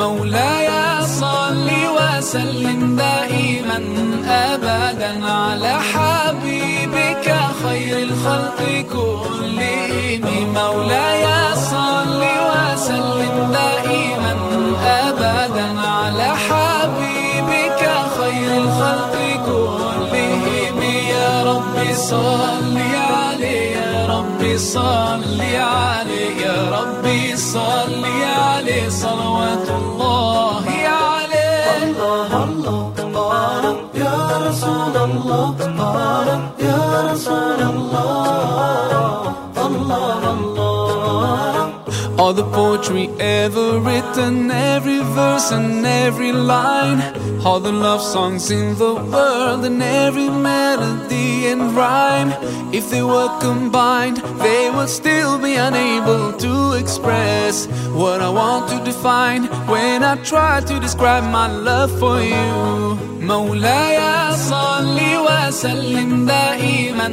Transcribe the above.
مولاي صل وسلم دائما ابدا على حبيبك خير الخلق كلهم. مولاي صل وسلم دائما ابدا على حبيبك خير الخلق كلهم. يا رب صل عليه يا رب صل عليه يا رب صل عليه. صلوات الله الله يا رسول الله يا رسول الله الله الله All the poetry ever written, every verse and every line. All the love songs in the world and every melody and rhyme. If they were combined, they would still be unable to express what I want to define when I try to describe my love for you. مولاي صل وسلم دائما